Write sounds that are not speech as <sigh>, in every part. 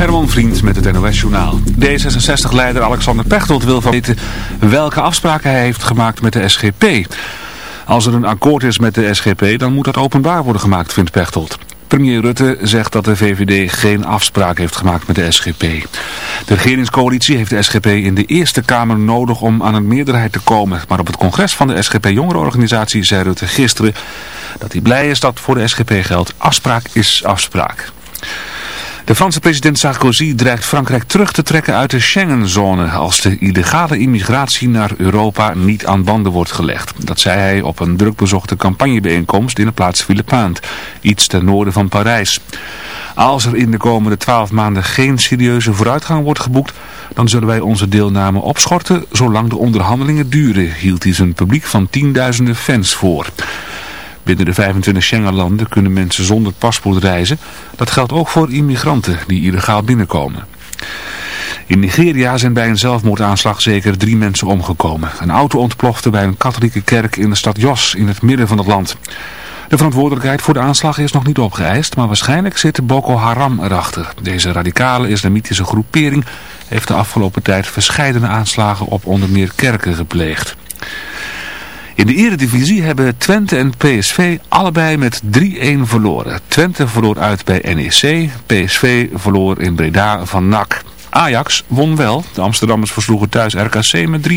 Herman Vriend met het NOS-journaal. D66-leider Alexander Pechtold wil van weten welke afspraken hij heeft gemaakt met de SGP. Als er een akkoord is met de SGP, dan moet dat openbaar worden gemaakt, vindt Pechtold. Premier Rutte zegt dat de VVD geen afspraak heeft gemaakt met de SGP. De regeringscoalitie heeft de SGP in de Eerste Kamer nodig om aan een meerderheid te komen. Maar op het congres van de SGP-jongerenorganisatie zei Rutte gisteren dat hij blij is dat voor de SGP geldt afspraak is afspraak. De Franse president Sarkozy dreigt Frankrijk terug te trekken uit de Schengenzone als de illegale immigratie naar Europa niet aan banden wordt gelegd. Dat zei hij op een drukbezochte campagnebijeenkomst in de plaats Villepinte, iets ten noorden van Parijs. Als er in de komende twaalf maanden geen serieuze vooruitgang wordt geboekt, dan zullen wij onze deelname opschorten zolang de onderhandelingen duren, hield hij zijn publiek van tienduizenden fans voor. Binnen de 25 Schengenlanden kunnen mensen zonder paspoort reizen. Dat geldt ook voor immigranten die illegaal binnenkomen. In Nigeria zijn bij een zelfmoordaanslag zeker drie mensen omgekomen. Een auto ontplofte bij een katholieke kerk in de stad Jos in het midden van het land. De verantwoordelijkheid voor de aanslag is nog niet opgeëist, maar waarschijnlijk zit Boko Haram erachter. Deze radicale islamitische groepering heeft de afgelopen tijd verscheidene aanslagen op onder meer kerken gepleegd. In de eredivisie hebben Twente en PSV allebei met 3-1 verloren. Twente verloor uit bij NEC, PSV verloor in Breda van NAC. Ajax won wel. De Amsterdammers versloegen thuis RKC met 3-0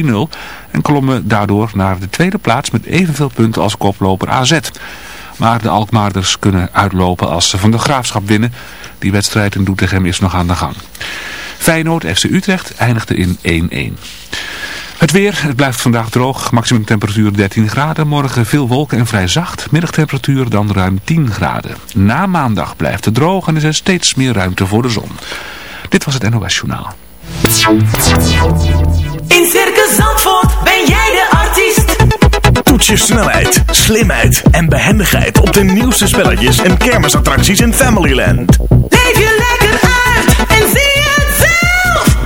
en klommen daardoor naar de tweede plaats met evenveel punten als koploper AZ. Maar de Alkmaarders kunnen uitlopen als ze van de Graafschap winnen. Die wedstrijd in Doetinchem is nog aan de gang. Feyenoord FC Utrecht eindigde in 1-1. Het weer, het blijft vandaag droog. Maximum temperatuur 13 graden. Morgen veel wolken en vrij zacht. Middagtemperatuur dan ruim 10 graden. Na maandag blijft het droog en er is steeds meer ruimte voor de zon. Dit was het NOS Journaal. In Circus Zandvoort ben jij de artiest. Toets je snelheid, slimheid en behendigheid op de nieuwste spelletjes en kermisattracties in Familyland. Leef je lekker uit en zie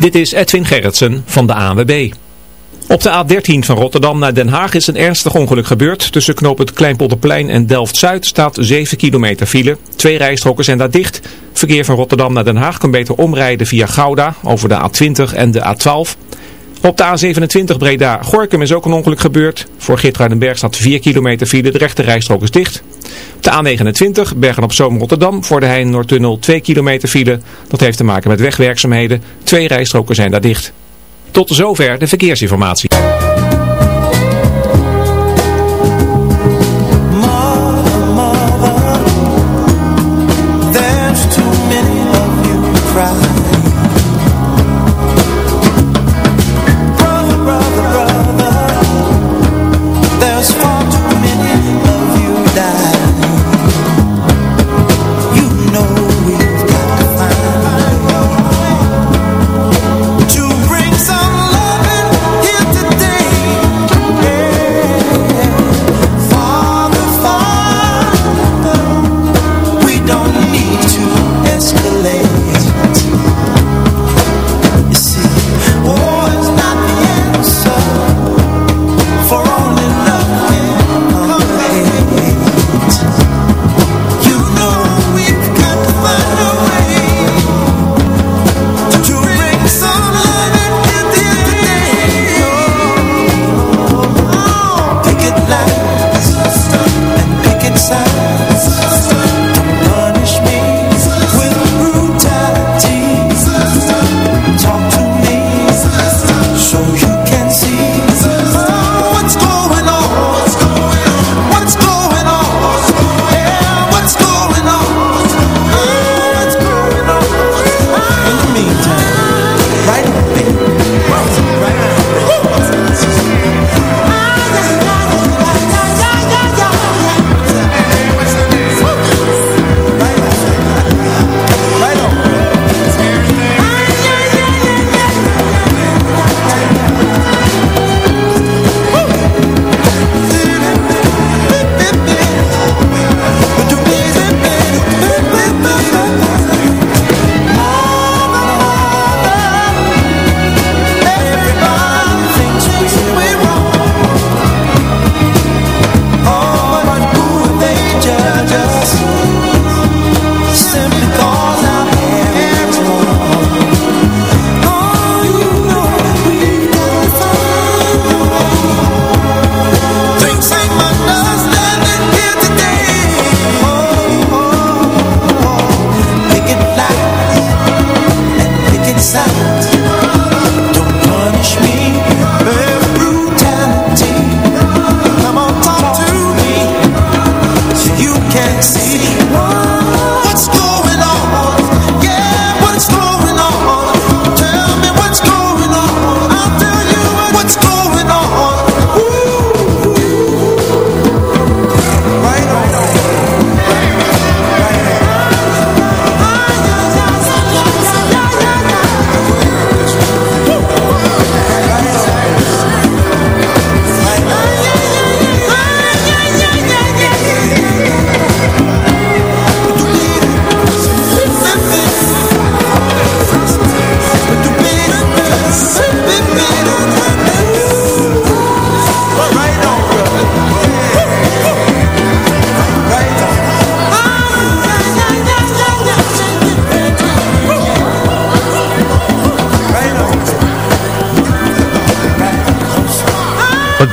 Dit is Edwin Gerritsen van de ANWB. Op de A13 van Rotterdam naar Den Haag is een ernstig ongeluk gebeurd. Tussen knoop het Kleinpolderplein en Delft-Zuid staat 7 kilometer file. Twee rijstroken zijn daar dicht. Verkeer van Rotterdam naar Den Haag kan beter omrijden via Gouda over de A20 en de A12. Op de A27 Breda-Gorkum is ook een ongeluk gebeurd. Voor Geertruidenberg staat 4 kilometer file. De rechte rijstrook is dicht. Op de A29 Bergen-op-Zoom Rotterdam voor de Heijn-Noordtunnel 2 kilometer file. Dat heeft te maken met wegwerkzaamheden. Twee rijstroken zijn daar dicht. Tot zover de verkeersinformatie.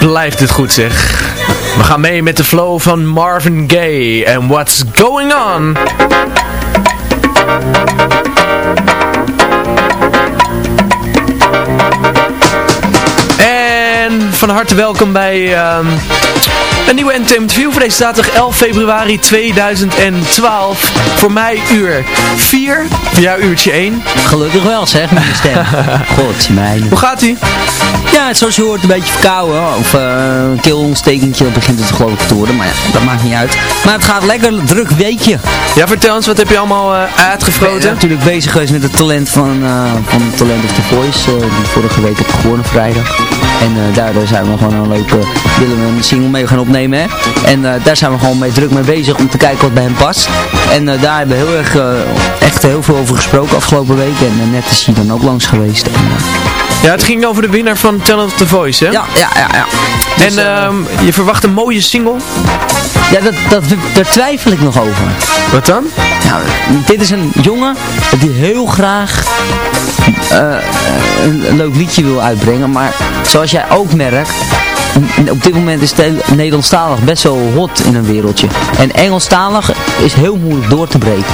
Blijft het goed zeg. We gaan mee met de flow van Marvin Gaye en What's Going On. En van harte welkom bij ehm, een nieuwe Entertainment View voor deze zaterdag 11 februari 2012. Voor mij uur 4, voor jou uurtje 1. Gelukkig wel zeg, met je stem. <laughs> God, mijn. Hoe gaat ie? Ja, zoals je hoort een beetje verkouden. Of eh, een keelontstekentje begint het geloof ik te worden. Maar ja, dat maakt niet uit. Maar het gaat lekker druk weekje. Ja, vertel eens, wat heb je allemaal uh, Ik ben uitgefroten? natuurlijk bezig geweest met het talent van, eh van Talent of the Voice. eh, die vorige week heb gewonnen vrijdag. En eh, daar eh, zijn we gewoon een leuke, willen we een single mee gaan opnemen. Hè? En eh, daar zijn we gewoon mee druk mee bezig om te kijken wat bij hem past. En eh, daar hebben we heel erg, echt heel veel over gesproken afgelopen week. En net is hij dan ook langs geweest. En, Ja, het ging over de winnaar van Talent of the Voice, hè? ja, ja, ja, ja. Dus, En eh, ehm, je verwacht een mooie single. Ja, dat, dat, daar twijfel ik nog over. Wat dan? Nou, dit is een jongen die heel graag eh, een, een leuk liedje wil uitbrengen. Maar zoals jij ook merkt, op dit moment is Nederlandstalig best wel hot in een wereldje. En Engelstalig is heel moeilijk door te breken.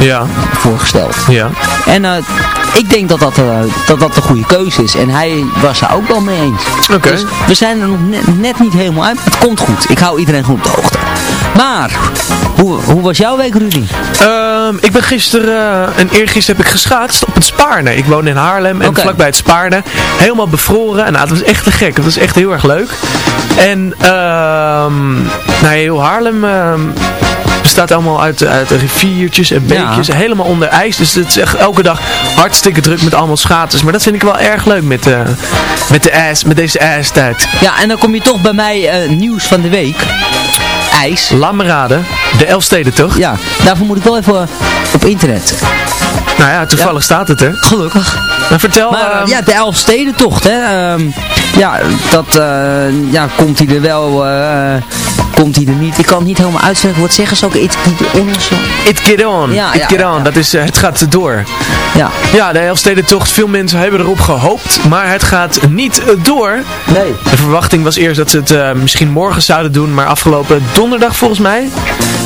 Ja, voorgesteld. ja. En eh, ik denk dat dat, eh, dat dat de goede keuze is. En hij was daar ook wel mee eens. Oké. Dus we zijn er nog net, net niet helemaal uit. Het komt goed. Ik hou iedereen goed op de hoogte. Maar, hoe, hoe was jouw week, Rudy? Ehm, ik ben gisteren eh, en eergisteren heb ik geschaatst op het Spaarne. Ik woon in Haarlem en vlakbij het Spaarne. Helemaal bevroren. En nou, het was echt te gek. Het was echt heel erg leuk. En ehm nou, heel Haarlem ehm, bestaat allemaal uit, uit riviertjes en Ja. beekjes. Helemaal onder ijs. Dus het is echt elke dag hartstikke druk met allemaal schaatsers. Maar dat vind ik wel erg leuk met, eh, met, de ijs, met deze ijstijd. Ja, en dan kom je toch bij mij eh, nieuws van de week. IJs. Laat me raden. De Elfsteden toch? Ja, daarvoor moet ik wel even op internet. Nou ja, toevallig staat het er. Gelukkig. Maar vertel... Maar ehm, ja, de Elfstedentocht, hè. ehm, ja, dat eh, ja, komt hij er wel, eh, komt hij er niet. Ik kan het niet helemaal uitzeggen. Wat zeggen ze ook? It, it, ons, It get on. Ja, It ja, get on. ja. Dat is, eh, het gaat door. ja. Ja, de Elfstedentocht. Veel mensen hebben erop gehoopt. Maar het gaat niet door. Nee. De verwachting was eerst dat ze het misschien morgen zouden doen. Maar afgelopen donderdag volgens mij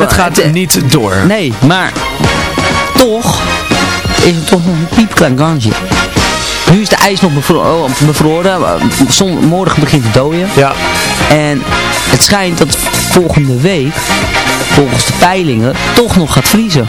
het gaat het- niet door. Nee, maar toch is het toch nog een piepklein kansje. Nu is de ijs nog bevro oh, bevroren. eh, Zon, morgen begint het dooien. Ja, En het schijnt dat volgende week, volgens de peilingen, toch nog gaat vriezen.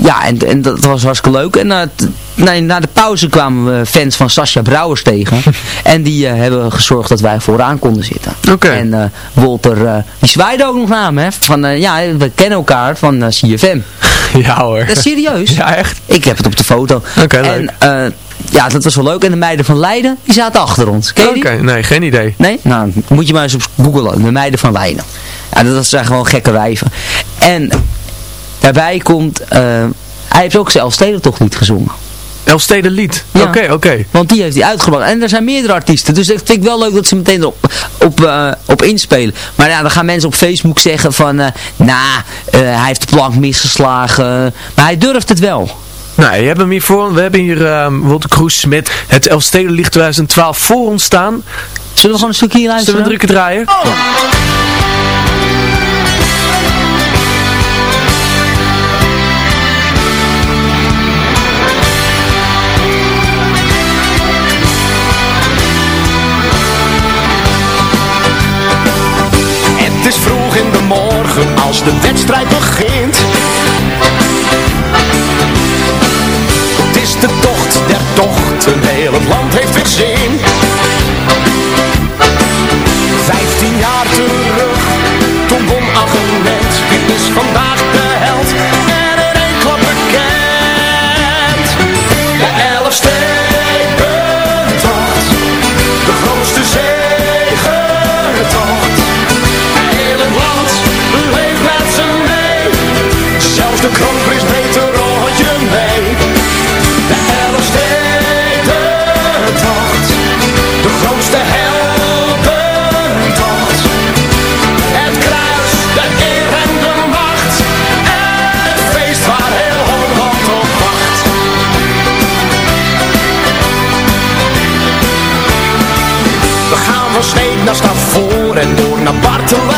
ja, en, en dat was hartstikke leuk. En eh, t- na, na de pauze kwamen we fans van Sascha Brouwers tegen. <laughs> en die eh, hebben gezorgd dat wij vooraan konden zitten. En eh, Walter, eh, die zwaaide ook nog naar me. Hè, van, eh, ja, we kennen elkaar van eh, CFM. <laughs> Ja hoor. Dat is serieus. Ja, echt? Ik heb het op de foto. Oké, en leuk. eh, ja, dat was wel leuk. En de meiden van Leiden, die zaten achter ons. Oké, nee, geen idee. Nee? Nou, moet je maar eens op googlen. De meiden van Leiden. Ja, dat zijn gewoon gekke wijven. En daarbij komt... eh, hij heeft ook zelf toch niet gezongen. Elfsteden lied. Ja. Oké, oké. Want die heeft hij uitgebracht. En er zijn meerdere artiesten. Dus dat vind ik wel leuk dat ze meteen erop op, eh, op inspelen. Maar ja, dan gaan mensen op Facebook zeggen van... eh nou, eh, hij heeft de plank misgeslagen. Maar hij durft het wel. Nou, je hebt hem hier voor. We hebben hier ehm Walter Kroes met het Elfstedenlied 2012 voor ons staan. Zullen we gewoon een stukje hier Zullen luisteren? we drukken draaien? Het als de wedstrijd begint. Het is de tocht der tochten, heel het land heeft weer zin. Vijftien jaar terug, toen won Agent. Wie is vandaag van Sneek naar Stavoren en door naar Bartelheim.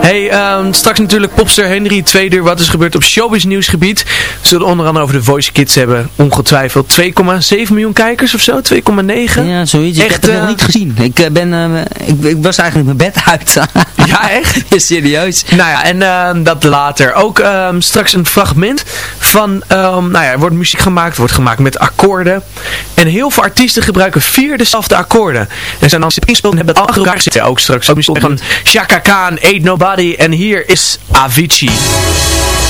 Hey, ehm, straks natuurlijk popster Henry, uur, wat is gebeurd op showbiz nieuwsgebied. We zullen onder andere over de Voice Kids hebben, ongetwijfeld 2,7 miljoen kijkers of zo, 2,9. Ja, zoiets. Ik Echt, heb het eh, nog niet gezien. Ik, eh, ben, eh, ik, ik was eigenlijk mijn bed uit. <laughs> Ja, echt? <laughs> Ja, serieus. Nou ja, en ehm, dat later. Ook ehm, straks een fragment van, ehm, nou ja, er wordt muziek gemaakt, wordt gemaakt met akkoorden. En heel veel artiesten gebruiken vier dezelfde akkoorden. En zijn dan ingespeeld en hebben het achter elkaar zitten. Ook straks ook muziek van Shaka Khan, Nobody. En hier is Avicii.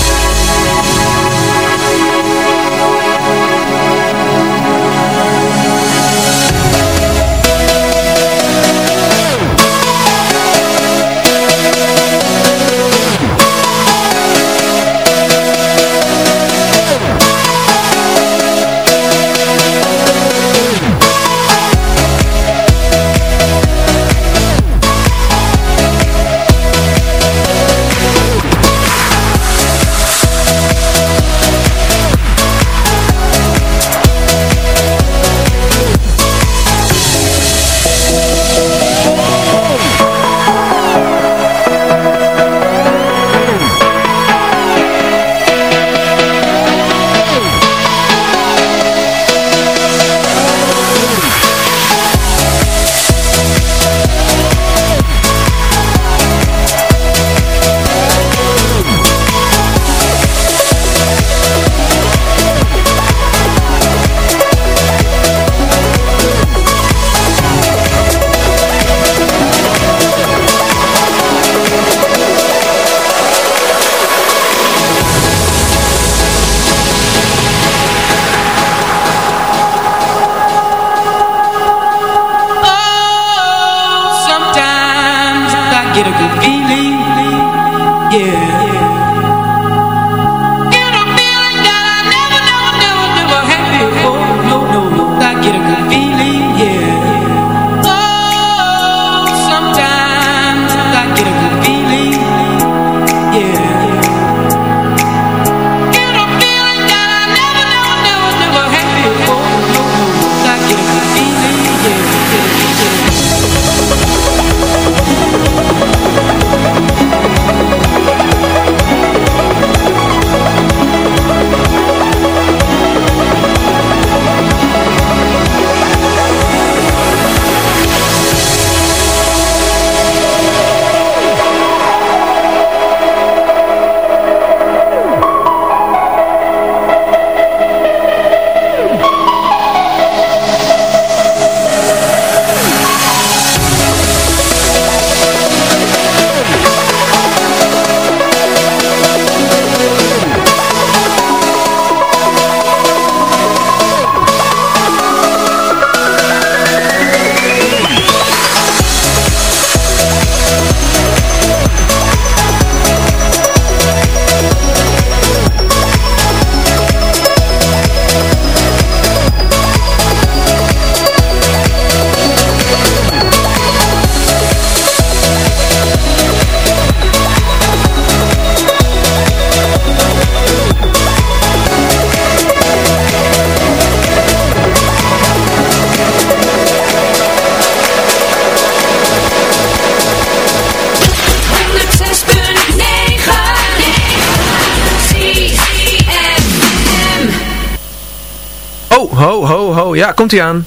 Ja, komt hij aan.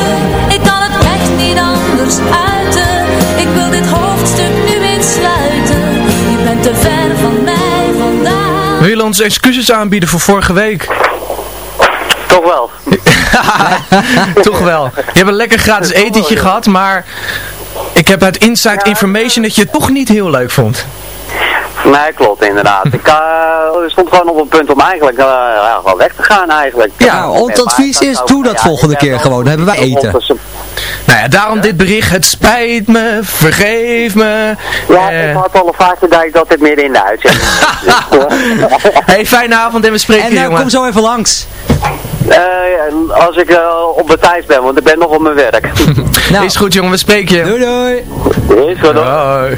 te ver van mij vandaan. Wil je ons excuses aanbieden voor vorige week? Toch wel. <laughs> Toch wel. Je hebt een lekker gratis etentje gehad, maar ik heb uit inside information dat je het toch niet heel leuk vond. Nee, klopt inderdaad. Ik uh, stond gewoon op een punt om eigenlijk uh, ja, gewoon weg te gaan eigenlijk. Ja, ons advies is, doe dat volgende keer gewoon. Dan hebben wij eten. Nou ja, daarom dit bericht. Het spijt me, vergeef me. Ja, Eh, ik had al een vaak gedacht dat dit midden in de uitzending was. <laughs> hey, fijne avond en we spreken En je, nou, jongen. kom zo even langs. Eh, als ik eh, op de tijd ben, want ik ben nog op mijn werk. <laughs> Nou, Is goed jongen, we spreken je. doei doei. Is goed hoor.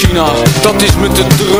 China, dat is met de druk.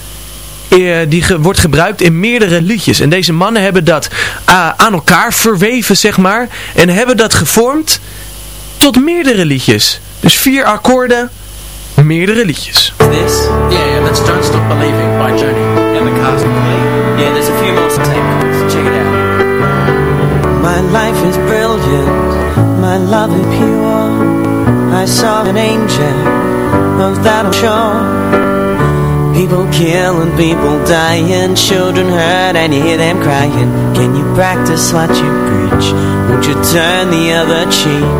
die ge- wordt gebruikt in meerdere liedjes. En deze mannen hebben dat eh, aan elkaar verweven, zeg maar. En hebben dat gevormd tot meerdere liedjes. Dus vier akkoorden, meerdere liedjes. This? Yeah, yeah, that's Don't Stop Believing by Journey and the Cosmic League. Yeah, there's a few more take Check it out. My life is brilliant, my love is pure. I saw an angel, of that I'm sure. People killing, people dying, children hurt, and you hear them crying. Can you practice what you preach? Won't you turn the other cheek?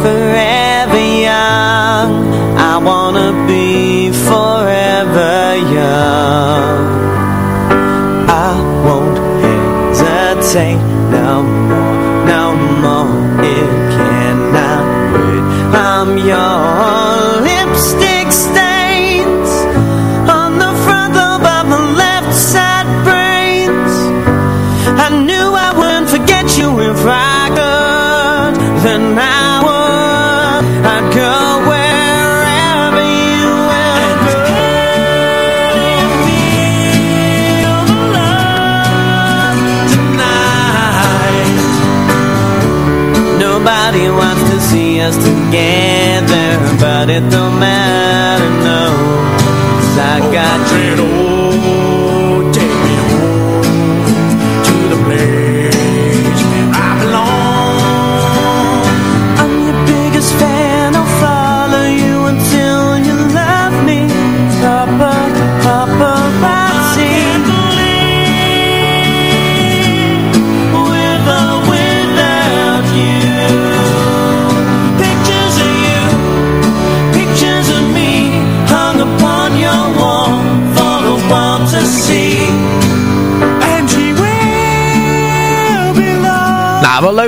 Forever young, I wanna be forever young. I won't hesitate no more, no more. It cannot wait. I'm your but it don't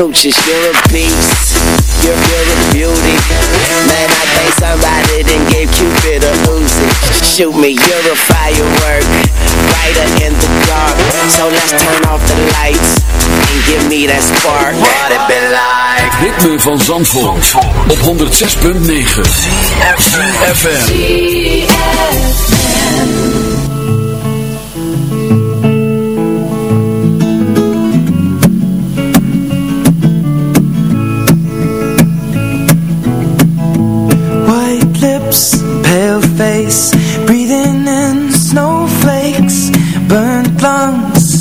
Smooches, you're a beast. You're with beauty. Man, I think somebody didn't give Cupid a Uzi. Shoot me, you're a firework. Brighter in the dark. So let's turn off the lights and give me that spark. What it been like? Ritme van Zandvoort, op 106.9 FM.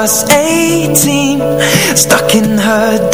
in the class A team Stuck in her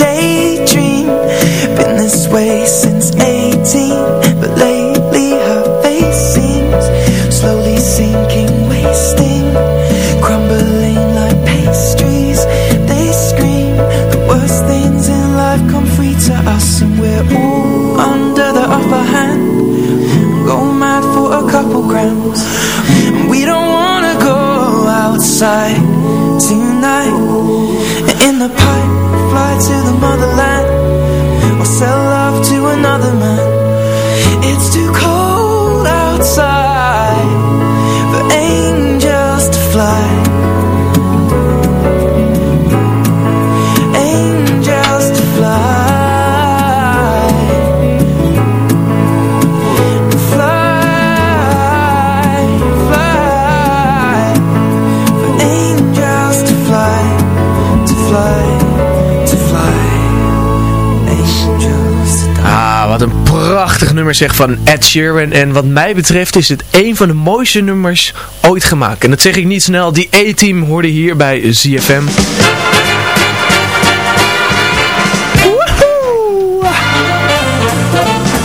nummer zeg van Ed Sheeran. En wat mij betreft is het een van de mooiste nummers ooit gemaakt. En dat zeg ik niet snel. Die A-team hoorde hier bij ZFM.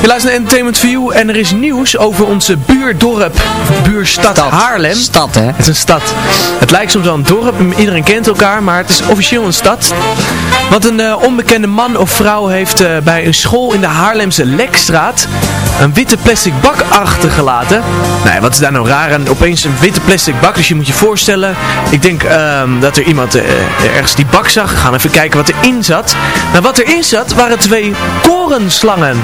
Je luistert naar Entertainment View en er is nieuws over onze buurdorp, buurstad Haarlem. Stad, hè? Het is een stad. Het lijkt soms wel een dorp, iedereen kent elkaar, maar het is officieel een stad. Want een eh, onbekende man of vrouw heeft eh, bij een school in de Haarlemse Lekstraat een witte plastic bak achtergelaten. Nou, ja, wat is daar nou raar aan? Opeens een witte plastic bak, dus je moet je voorstellen. Ik denk ehm, dat er iemand eh, ergens die bak zag. We gaan even kijken wat erin zat. Nou, wat erin zat waren twee korenslangen.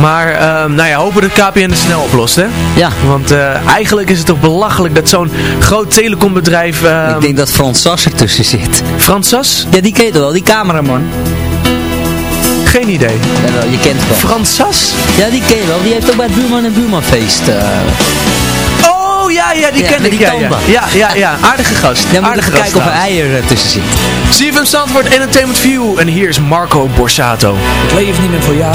Maar, ehm, nou ja, hopen dat KPN het snel oplost, hè? Ja. Want eh, eigenlijk is het toch belachelijk dat zo'n groot telecombedrijf... ehm, Ik denk dat Frans Sas ertussen zit. Frans Sas? Ja, die ken je toch wel, die cameraman. Geen idee. Jawel, je kent wel. Frans Sas? Ja, die ken je wel. Die heeft ook bij het buurman en buurmanfeest. eh Oh, ja, ja, die Ja, ken ik. die Ja, ja. ja, ja, ja. Aardige gast. Ja, moet Aardige gast kijken of er eieren ertussen zit. CFM Zandvoort Entertainment View. En hier is Marco Borsato. Ik leef niet meer voor jou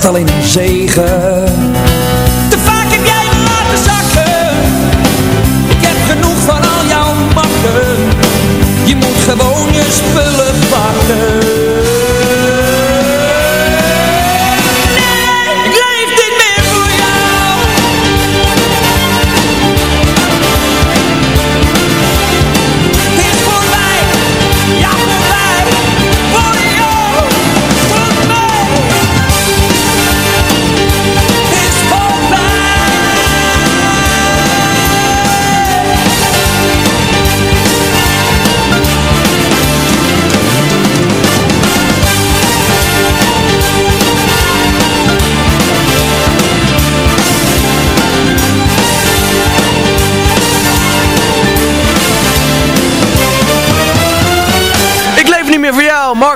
dat alleen een zegen.